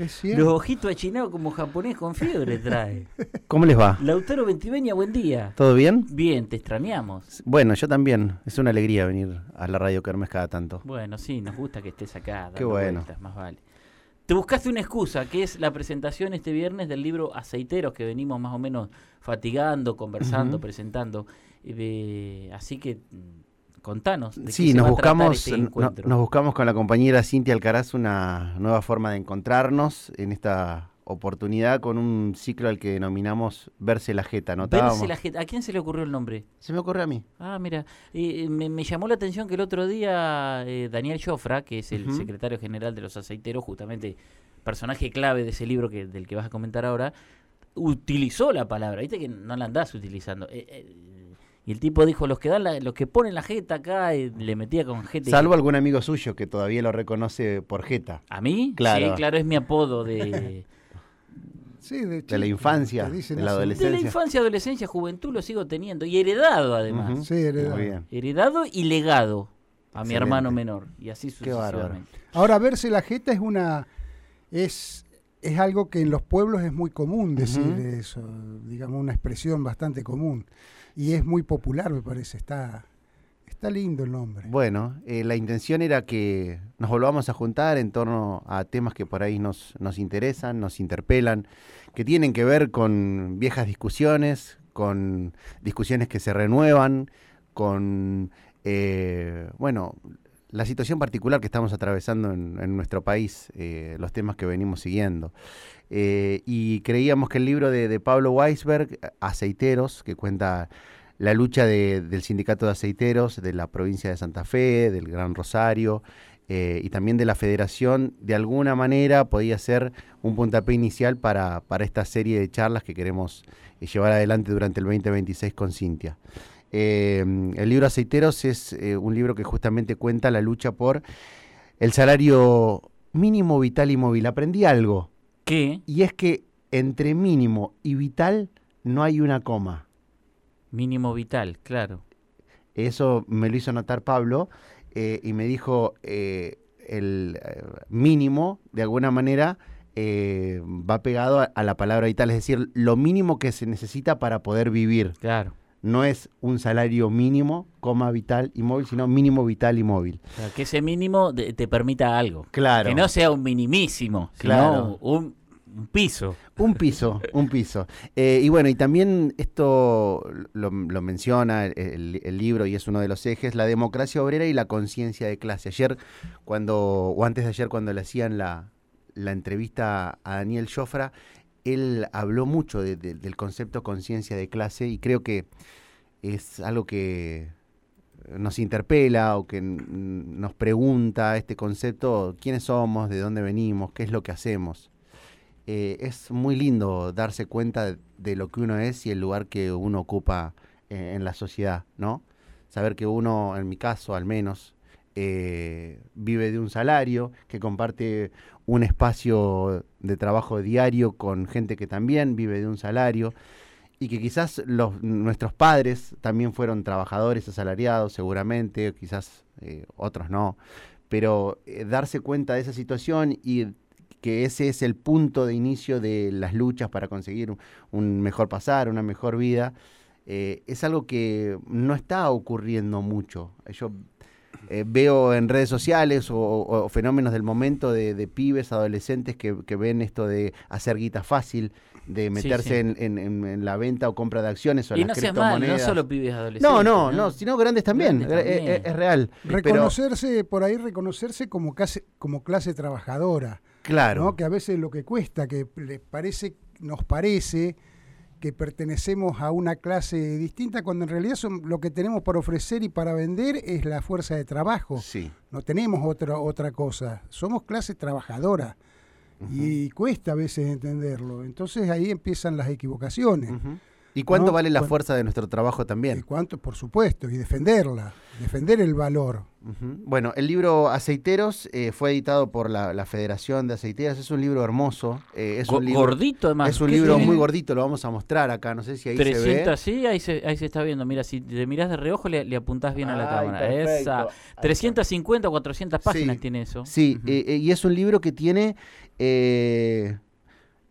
Los ojitos achinados como japonés con fiebre trae. ¿Cómo les va? Lautaro Ventiveña, buen día. ¿Todo bien? Bien, te extrañamos. Bueno, yo también. Es una alegría venir a la radio Kermes cada tanto. Bueno, sí, nos gusta que estés acá. Dando Qué bueno. vueltas, más vale. Te buscaste una excusa, que es la presentación este viernes del libro Aceiteros, que venimos más o menos fatigando, conversando, presentando. Eh, así que mm, contanos. De Sí, nos buscamos, este no- nos buscamos con la compañera Cintia Alcaraz una nueva forma de encontrarnos en esta oportunidad con un ciclo al que denominamos Verse la Jeta. Notábamos. Verse la jeta. ¿A quién se le ocurrió el nombre? Se me ocurrió a mí. Ah, mira, eh, me, me llamó la atención que el otro día eh, Daniel Jofra, que es el secretario general de los aceiteros, justamente personaje clave de ese libro que, del que vas a comentar ahora, utilizó la palabra, viste que no la andás utilizando. Eh, eh, y el tipo dijo, los que dan la- los que ponen la jeta acá, eh, le metía con jeta. y- Salvo algún amigo suyo que todavía lo reconoce por Jeta. ¿A mí? Claro. Sí, claro, es mi apodo de, Sí, de, De la infancia, de la así. de adolescencia. la infancia, adolescencia, juventud, lo sigo teniendo. Y heredado además. Sí, heredado. Muy bien. Heredado y legado a mi hermano menor. Y así Qué bárbaro. sucesivamente. Ahora, verse la jeta es una. Es, es algo que en los pueblos es muy común decir eso, digamos, una expresión bastante común. Y es muy popular, me parece. Está, está lindo el nombre. Bueno, eh, la intención era que nos volvamos a juntar en torno a temas que por ahí nos, nos interesan, nos interpelan, que tienen que ver con viejas discusiones, con discusiones que se renuevan, con, eh, bueno, la situación particular que estamos atravesando en, nuestro país, eh, los temas que venimos siguiendo. Eh, y creíamos que el libro de, Pablo Weisberg, Aceiteros, que cuenta la lucha de- del sindicato de aceiteros de la provincia de Santa Fe, del Gran Rosario eh, y también de la federación, de alguna manera podía ser un puntapié inicial para, para esta serie de charlas que queremos llevar adelante durante el 2026 con Cintia. Eh, el libro Aceiteros es eh, un libro que justamente cuenta la lucha por el salario mínimo, vital y móvil. Aprendí algo, ¿Qué? y es que entre mínimo y vital no hay una coma. Mínimo vital, claro. Eso me lo hizo notar Pablo eh, y me dijo eh, el mínimo, de alguna manera, va pegado a, a la palabra vital, es decir, lo mínimo que se necesita para poder vivir. Claro. No es un salario mínimo, coma vital y móvil, sino mínimo vital y móvil. O sea, que ese mínimo de- te permita algo. Claro. Que no sea un minimísimo, sino Claro. un, un piso. Un piso, un piso. Eh, y bueno, y también esto lo, lo menciona el libro y es uno de los ejes, la democracia obrera y la conciencia de clase. Ayer, cuando, o antes de ayer, cuando le hacían la, la entrevista a Daniel Jofra, él habló mucho de- de- del concepto conciencia de clase y creo que es algo que nos interpela o que nos pregunta este concepto, quiénes somos, de dónde venimos, qué es lo que hacemos. Eh, es muy lindo darse cuenta de, de lo que uno es y el lugar que uno ocupa eh, en la sociedad, ¿no? Saber que uno, en mi caso al menos, eh, vive de un salario, que comparte un espacio de trabajo diario con gente que también vive de un salario y que quizás nuestros padres también fueron trabajadores asalariados, seguramente, quizás eh, otros no, pero eh, darse cuenta de esa situación y que ese es el punto de inicio de las luchas para conseguir un, un mejor pasar, una mejor vida, eh, es algo que no está ocurriendo mucho. Yo eh, veo en redes sociales o, o- o fenómenos del momento de, de pibes, adolescentes que, que ven esto de hacer guita fácil, de meterse sí. En, en- en- en la venta o compra de acciones o en Y no las seas mal, no criptomonedas. solo pibes adolescentes. no, no, no, sino grandes también, Grandes eh, también. eh, es real. Pero, Reconocerse, por ahí reconocerse como clase, como clase trabajadora. claro, ¿no? Que a veces lo que cuesta, que le parece, nos parece que pertenecemos a una clase distinta, cuando en realidad son, lo que tenemos para ofrecer y para vender es la fuerza de trabajo. sí. No tenemos otra, otra cosa. Somos clase trabajadora. Y cuesta a veces entenderlo. Entonces ahí empiezan las equivocaciones. ¿Y cuánto ¿no? vale la fuerza de nuestro trabajo Y también? cuánto, por supuesto, y defenderla, defender el valor. Bueno, el libro Aceiteros eh, fue editado por la, la Federación de Aceiteras. Es un libro hermoso. eh, es Go- un libro, gordito además. es un ¿Qué libro muy gordito, lo vamos a mostrar acá. No sé si ahí se 300, ve. sí, ahí se, ahí se está viendo. Mira, si te mirás de reojo le, le apuntás bien a la cámara. perfecto. Esa. Ahí está. 350 o 400 páginas Sí, tiene eso. Sí, eh, eh, y es un libro que tiene eh,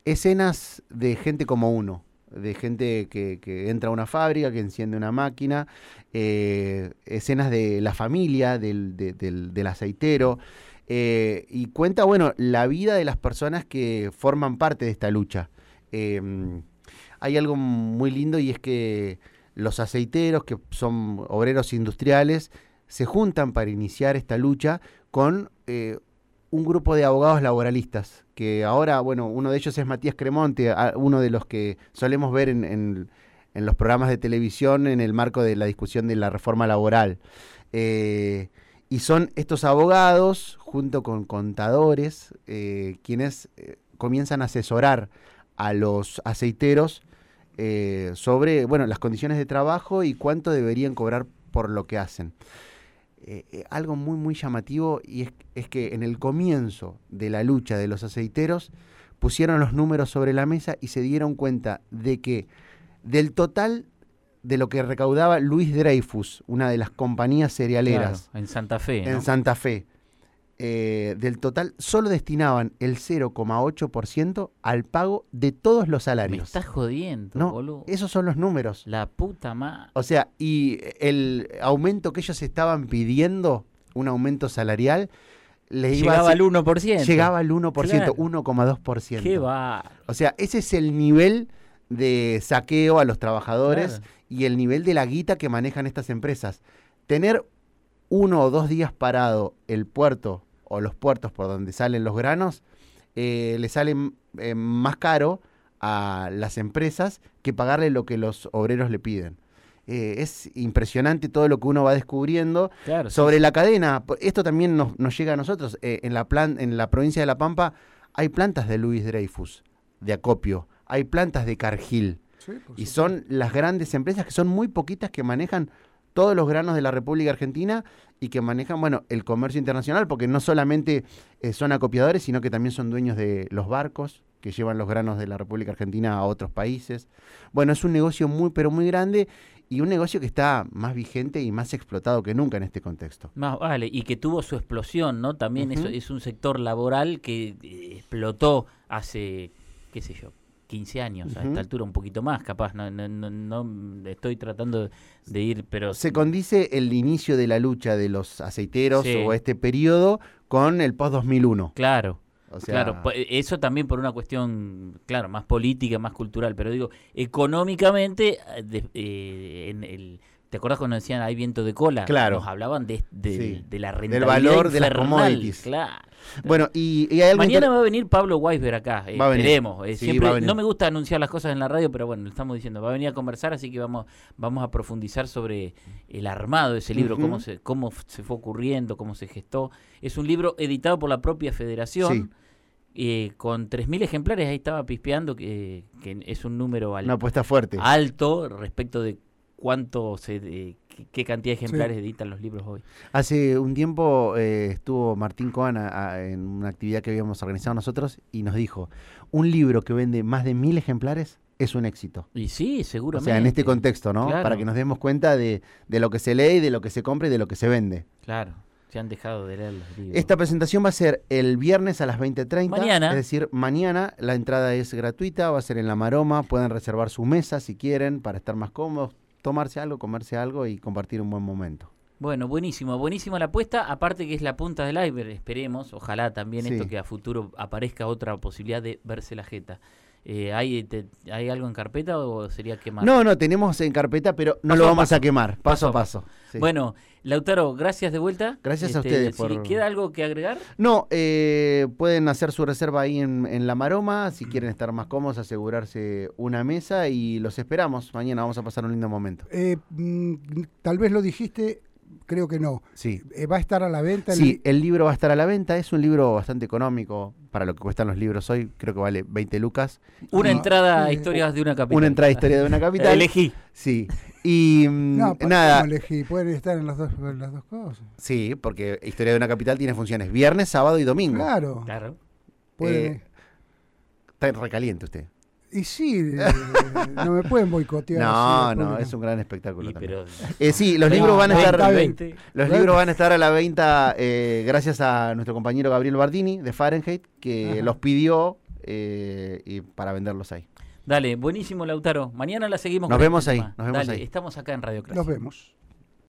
escenas de gente como uno, de gente que, entra a una fábrica, que enciende una máquina, eh, escenas de la familia, del, de- del- aceitero, eh, y cuenta, bueno, la vida de las personas que forman parte de esta lucha. Eh, hay algo muy lindo y es que los aceiteros, que son obreros industriales, se juntan para iniciar esta lucha con eh, un grupo de abogados laboralistas, que ahora, bueno, uno de ellos es Matías Cremonte, uno de los que solemos ver en, en- los programas de televisión en el marco de la discusión de la reforma laboral. Eh, y son estos abogados, junto con contadores, eh, quienes eh, comienzan a asesorar a los aceiteros sobre bueno, las condiciones de trabajo y cuánto deberían cobrar por lo que hacen. Eh, eh, algo muy, muy llamativo y es, es que en el comienzo de la lucha de los aceiteros pusieron los números sobre la mesa y se dieron cuenta de que del total de lo que recaudaba Luis Dreyfus, una de las compañías cerealeras Claro, en Santa Fe. ¿no? en Santa Fe, eh, del total solo destinaban el 0,8% al pago de todos los Me salarios. estás jodiendo, No, boludo. esos son los números. La puta madre. O sea, y el aumento que ellos estaban pidiendo, un aumento salarial, les iba Llegaba al 1%. llegaba al 1%, Claro. 1,2%. Qué va. O sea, ese es el nivel de saqueo a los trabajadores Claro. y el nivel de la guita que manejan estas empresas. Tener uno o dos días parado el puerto o los puertos por donde salen los granos, eh, le sale eh, más caro a las empresas que pagarle lo que los obreros le piden. Eh, es impresionante todo lo que uno va descubriendo Claro, sí, sobre la cadena. Esto también nos, nos llega a nosotros. Eh, en, la plan, en la provincia de La Pampa hay plantas de Luis Dreyfus, de acopio. Hay plantas de Cargill. Y son las grandes empresas que son muy poquitas que manejan todos los granos de la República Argentina y que manejan, bueno, el comercio internacional, porque no solamente eh, son acopiadores, sino que también son dueños de los barcos que llevan los granos de la República Argentina a otros países. Bueno, es un negocio muy, pero muy grande y un negocio que está más vigente y más explotado que nunca en este contexto. Más vale, y que tuvo su explosión, ¿no? También Ujú. eso es un sector laboral que eh, explotó hace, qué sé yo, 15 años, a esta altura un poquito más, capaz, no, no, no, no estoy tratando de ir, pero... Se condice el inicio de la lucha de los aceiteros Sí. o este periodo con el post-2001. Claro, O sea, claro, po- eso también por una cuestión, claro, más política, más cultural, pero digo, económicamente, eh, eh, en el... ¿Te acuerdas cuando decían hay viento de cola? Claro. Nos hablaban de, de, Sí. de la Del rentabilidad valor de las commodities. Claro. Bueno, y, y hay algo Mañana inter- va a venir Pablo Weisberg acá, eh, Va a venir. esperemos. eh, Sí, siempre, va a venir. no me gusta anunciar las cosas en la radio, pero bueno, lo estamos diciendo. Va a venir a conversar, así que vamos, vamos a profundizar sobre el armado de ese libro, cómo, se, cómo se fue ocurriendo, cómo se gestó. Es un libro editado por la propia federación. eh, con 3.000 ejemplares, ahí estaba pispeando, que, que es un número al- una apuesta fuerte. alto respecto de cuánto se, qué, cantidad de ejemplares editan los libros hoy. Hace un tiempo eh, estuvo Martín Coan a- a- en una actividad que habíamos organizado nosotros y nos dijo, un libro que vende más de mil ejemplares es un éxito. Y sí, O seguramente. sea, en este contexto, ¿no? Claro. Para que nos demos cuenta de, de lo que se lee, de lo que se compra y de lo que se vende. Claro, se han dejado de leer los libros. Esta presentación va a ser el viernes a las 20.30. Mañana. Es decir, mañana la entrada es gratuita, va a ser en La Maroma. Pueden reservar su mesa si quieren para estar más cómodos, tomarse algo, comerse algo y compartir un buen momento. Bueno, buenísimo, buenísima la apuesta. Aparte que es la punta del iceberg, esperemos, ojalá también Sí. esto que a futuro aparezca otra posibilidad de verse la jeta. Eh, ¿hay, te- ¿Hay algo en carpeta o sería quemar? No, no, tenemos en carpeta, pero no Paso lo a vamos paso. a quemar, paso, Paso a paso. Sí. Bueno, Lautaro, gracias de vuelta. Este, Gracias a ustedes Si por- queda algo que agregar, No, eh, pueden hacer su reserva ahí en, en La Maroma, si quieren estar más cómodos, asegurarse una mesa y los esperamos. Mañana vamos a pasar un lindo momento. Eh, mm, tal vez lo dijiste, creo que no. Sí. Eh, va a estar a la venta. el- Sí, el libro va a estar a la venta, es un libro bastante económico, para lo que cuestan los libros hoy, creo que vale 20 lucas. Una No, entrada a eh, historias de una capital. Una entrada a historia de una capital. Elegí. Sí. Y mm, No, ¿para nada, no elegí? Pueden estar en las dos, en las dos cosas. sí, porque Historia de una capital tiene funciones viernes, sábado y domingo. Claro. Claro. pueden- Eh, Está recaliente usted. Y sí, eh, no me pueden boicotear. No, no, es un gran espectáculo Y pero Eh, sí, los libros van a estar... bien. 20. Los libros van a estar a la venta eh, gracias a nuestro compañero Gabriel Bardini de Fahrenheit, que Ajá. los pidió eh, y para venderlos ahí. Dale, buenísimo Lautaro. Mañana la seguimos. Nos con vemos ahí, nos vemos Dale, ahí. Estamos acá en Radio Clásica. Nos vemos.